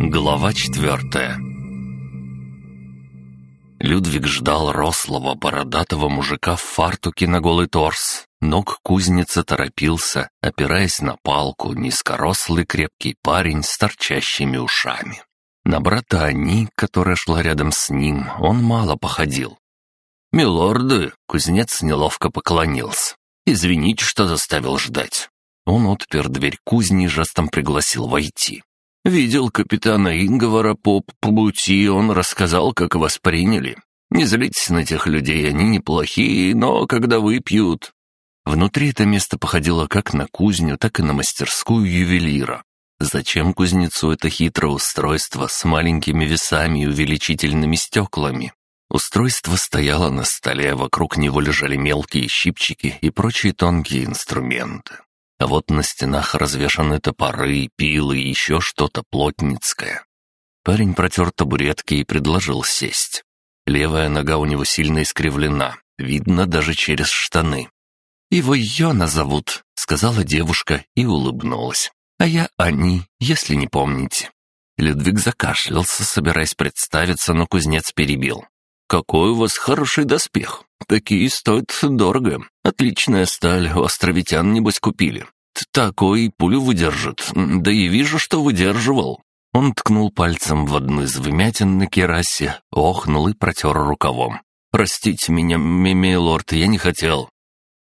Глава четвертая Людвиг ждал рослого, бородатого мужика в фартуке на голый торс, но к кузнице торопился, опираясь на палку, низкорослый крепкий парень с торчащими ушами. На брата Ани, которая шла рядом с ним, он мало походил. «Милорды!» — кузнец неловко поклонился. «Извините, что заставил ждать». Он отпер дверь кузни и жестом пригласил войти. «Видел капитана Ингвара по пути, он рассказал, как вас приняли. Не злитесь на тех людей, они неплохие, но когда выпьют...» Внутри это место походило как на кузню, так и на мастерскую ювелира. Зачем кузнецу это хитрое устройство с маленькими весами и увеличительными стеклами? Устройство стояло на столе, а вокруг него лежали мелкие щипчики и прочие тонкие инструменты. А вот на стенах развешаны топоры, пилы и еще что-то плотницкое. Парень протер табуретки и предложил сесть. Левая нога у него сильно искривлена, видно даже через штаны. «Его Йона зовут», — сказала девушка и улыбнулась. «А я Ани, если не помните». Людвиг закашлялся, собираясь представиться, но кузнец перебил. «Какой у вас хороший доспех! Такие стоят дорого. Отличная сталь, у островитян, небось, купили. Такой пулю выдержит. Да и вижу, что выдерживал». Он ткнул пальцем в одну из вмятин на керасе, охнул и протер рукавом. «Простите меня, милорд, я не хотел».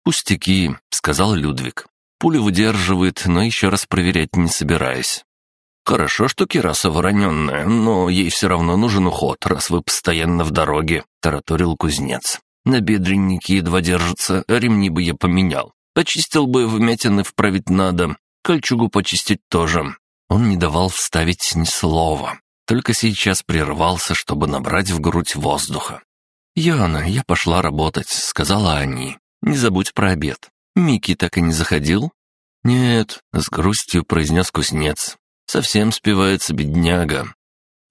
«Пустяки», — сказал Людвиг. Пулю выдерживает, но еще раз проверять не собираюсь. «Хорошо, что кераса вороненная, но ей все равно нужен уход, раз вы постоянно в дороге», — тараторил кузнец. «На бедреннике едва держится, а ремни бы я поменял. Почистил бы, вмятины вправить надо, кольчугу почистить тоже». Он не давал вставить ни слова, только сейчас прервался, чтобы набрать в грудь воздуха. «Яна, я пошла работать», — сказала Ани. «Не забудь про обед». «Микки так и не заходил?» «Нет», — с грустью произнес кузнец. «Совсем спивается бедняга.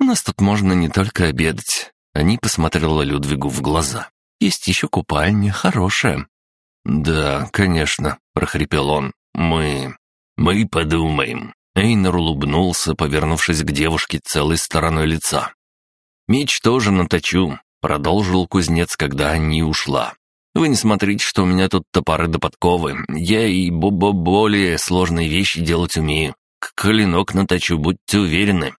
У нас тут можно не только обедать». Они посмотрела Людвигу в глаза. «Есть еще купальня, хорошая». «Да, конечно», — прохрипел он. «Мы... мы подумаем». Эйнер улыбнулся, повернувшись к девушке целой стороной лица. «Меч тоже наточу», — продолжил кузнец, когда они ушла. Вы не смотрите, что у меня тут топоры до подковы. Я и бо-бо более сложные вещи делать умею. К клинок наточу, будьте уверены».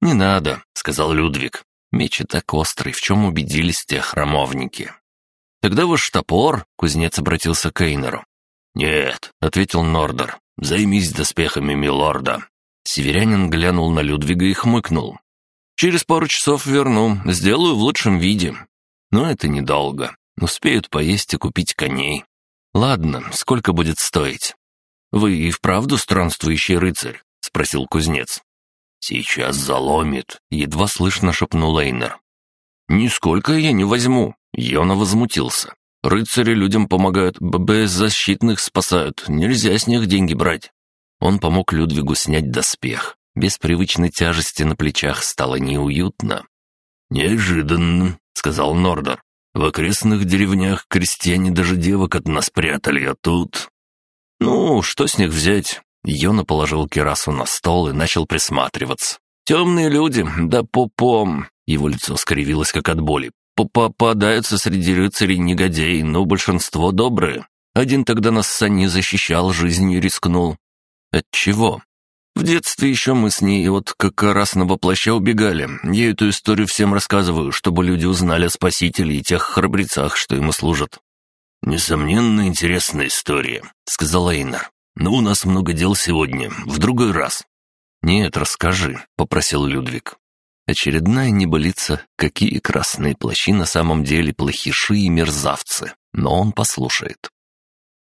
«Не надо», — сказал Людвиг. Меч и так острый, в чем убедились те храмовники. «Тогда ваш топор», — кузнец обратился к Эйнеру. «Нет», — ответил Нордер, — «займись доспехами милорда». Северянин глянул на Людвига и хмыкнул. «Через пару часов верну, сделаю в лучшем виде. Но это недолго. Успеют поесть и купить коней. Ладно, сколько будет стоить? Вы и вправду странствующий рыцарь? Спросил кузнец. Сейчас заломит, едва слышно шепнул Эйнер. «Нисколько я не возьму», — Йона возмутился. «Рыцари людям помогают, беззащитных спасают, нельзя с них деньги брать». Он помог Людвигу снять доспех. Без привычной тяжести на плечах стало неуютно. «Неожиданно», — сказал Нордер. В окрестных деревнях крестьяне даже девок от нас прятали, а тут... Ну, что с них взять? Йона положил кирасу на стол и начал присматриваться. «Темные люди, да попом...» Его лицо скривилось, как от боли. «Попадаются среди рыцарей негодяи, но большинство добрые. Один тогда нас Сани защищал, жизнью рискнул. От чего? В детстве еще мы с ней вот как красного плаща убегали. Я эту историю всем рассказываю, чтобы люди узнали о Спасителе и тех храбрецах, что ему служат». «Несомненно, интересная история», — сказал Эйнар. «Но у нас много дел сегодня, в другой раз». «Нет, расскажи», — попросил Людвиг. Очередная небылица, какие красные плащи на самом деле плохиши и мерзавцы, но он послушает.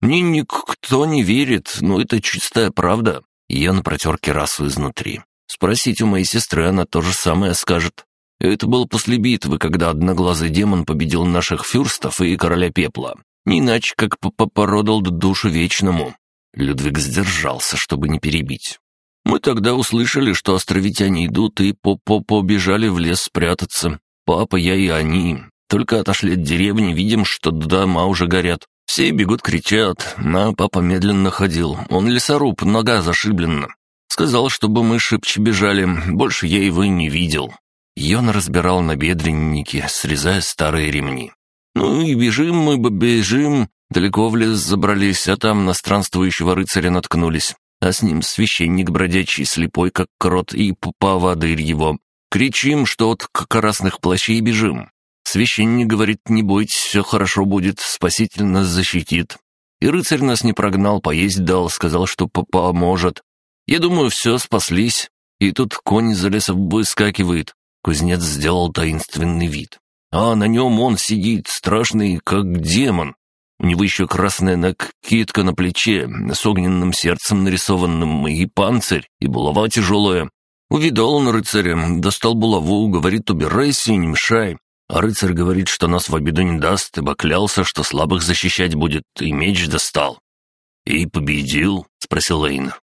«Мне никто не верит, но это чистая правда. И он протер керасу изнутри. Спросить у моей сестры, она то же самое скажет. Это было после битвы, когда одноглазый демон победил наших фюрстов и короля пепла. Не иначе, как породал душу вечному. Людвиг сдержался, чтобы не перебить. Мы тогда услышали, что островитяне идут, и по-по-побежали в лес спрятаться. Папа, я и они. Только отошли от деревни, видим, что дома уже горят. Все бегут, кричат, а папа медленно ходил. Он лесоруб, нога зашиблена. Сказал, чтобы мы шибче бежали, больше я его не видел. Йон разбирал набедренники, срезая старые ремни. «Ну и бежим мы, бежим!» Далеко в лес забрались, а там на странствующего рыцаря наткнулись. А с ним священник бродячий, слепой как крот, и поводырь его. Кричим, что от красных плащей бежим. Священник говорит, не бойтесь, все хорошо будет, спаситель нас защитит. И рыцарь нас не прогнал, поесть дал, сказал, что поможет. Я думаю, все, спаслись. И тут конь из-за леса выскакивает. Кузнец сделал таинственный вид. А на нем он сидит, страшный, как демон. У него еще красная накидка на плече, с огненным сердцем нарисованным, и панцирь, и булава тяжелая. Увидал он рыцаря, достал булаву, говорит, убирайся и не мешай. А рыцарь говорит, что нас в обиду не даст, ибо клялся, что слабых защищать будет, и меч достал. «И победил?» — спросил Эйнер.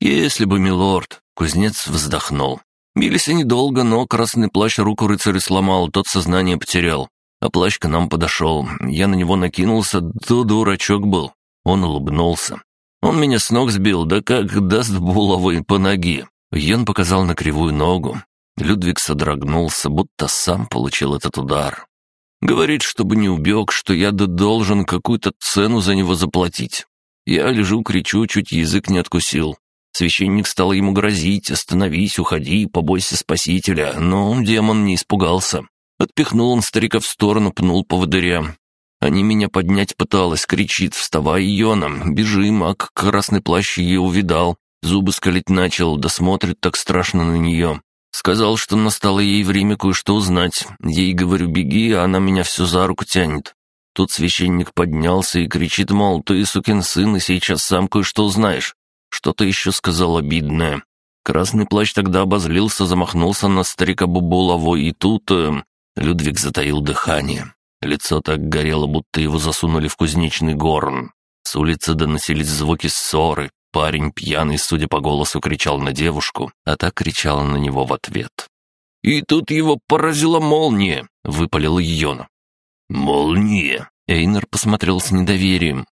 «Если бы, милорд», — кузнец вздохнул. Бились они долго, но красный плащ руку рыцарю сломал, тот сознание потерял. А плащ к нам подошел. Я на него накинулся, то дурачок был. Он улыбнулся. Он меня с ног сбил, да как даст булавой по ноге. Ян показал на кривую ногу. Людвиг содрогнулся, будто сам получил этот удар. Говорит, чтобы не убег, что я да должен какую-то цену за него заплатить. Я лежу, кричу, чуть язык не откусил. Священник стал ему грозить, остановись, уходи, побойся спасителя, но демон не испугался. Отпихнул он старика в сторону, пнул поводыря. Они меня поднять пыталась, кричит, вставай, Йона, бежим, а красный плащ ее увидал. Зубы скалить начал, да смотрит так страшно на нее. Сказал, что настало ей время кое-что узнать. Ей говорю, беги, а она меня все за руку тянет. Тут священник поднялся и кричит, мол, ты, сукин сын, и сейчас сам кое-что узнаешь. Что-то еще сказал обидное. Красный плащ тогда обозлился, замахнулся на старика Бубулову, и тут... Э, Людвиг затаил дыхание. Лицо так горело, будто его засунули в кузнечный горн. С улицы доносились звуки ссоры. Парень, пьяный, судя по голосу, кричал на девушку, а та кричала на него в ответ. «И тут его поразила молния!» — выпалил Йона. «Молния!» — Эйнер посмотрел с недоверием.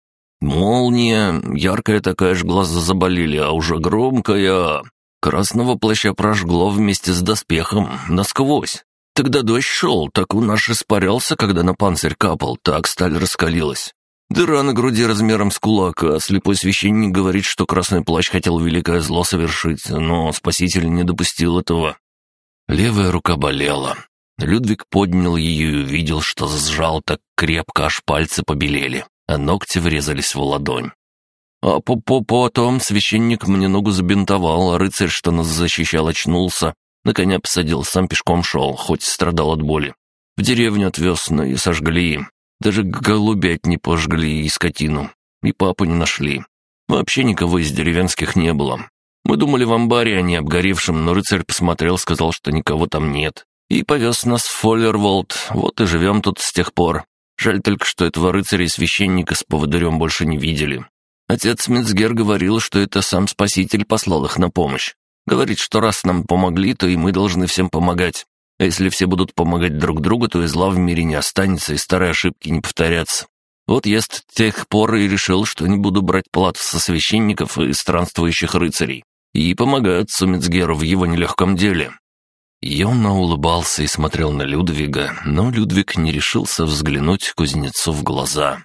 «Молния! Яркая такая ж глаза заболели, а уже громкая!» Красного плаща прожгло вместе с доспехом насквозь. Тогда дождь шел, так он наш испарялся, когда на панцирь капал, так сталь раскалилась. Дыра на груди размером с кулак, а слепой священник говорит, что красный плащ хотел великое зло совершить, но спаситель не допустил этого. Левая рука болела. Людвиг поднял ее и увидел, что сжал так крепко, аж пальцы побелели, а ногти врезались в ладонь. А по -по потом священник мне ногу забинтовал, а рыцарь, что нас защищал, очнулся, на коня посадил, сам пешком шел, хоть страдал от боли. В деревню отвез, но и сожгли. Даже голубять не пожгли и скотину. И папу не нашли. Вообще никого из деревенских не было. Мы думали в амбаре, а не обгоревшем, но рыцарь посмотрел, сказал, что никого там нет. И повез нас в Фоллерволд, вот и живем тут с тех пор. Жаль только, что этого рыцаря и священника с поводырем больше не видели. Отец Мицгер говорил, что это сам Спаситель послал их на помощь. Говорит, что раз нам помогли, то и мы должны всем помогать. А если все будут помогать друг другу, то и зла в мире не останется, и старые ошибки не повторятся. Вот я с тех пор и решил, что не буду брать плату со священников и странствующих рыцарей. И помогаю отцу в его нелегком деле». Йона улыбался и смотрел на Людвига, но Людвиг не решился взглянуть кузнецу в глаза.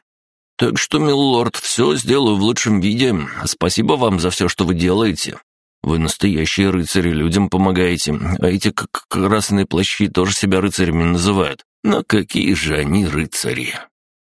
«Так что, милорд, все сделаю в лучшем виде. Спасибо вам за все, что вы делаете. Вы настоящие рыцари, людям помогаете, а эти как красные плащи тоже себя рыцарями называют. Но какие же они рыцари!»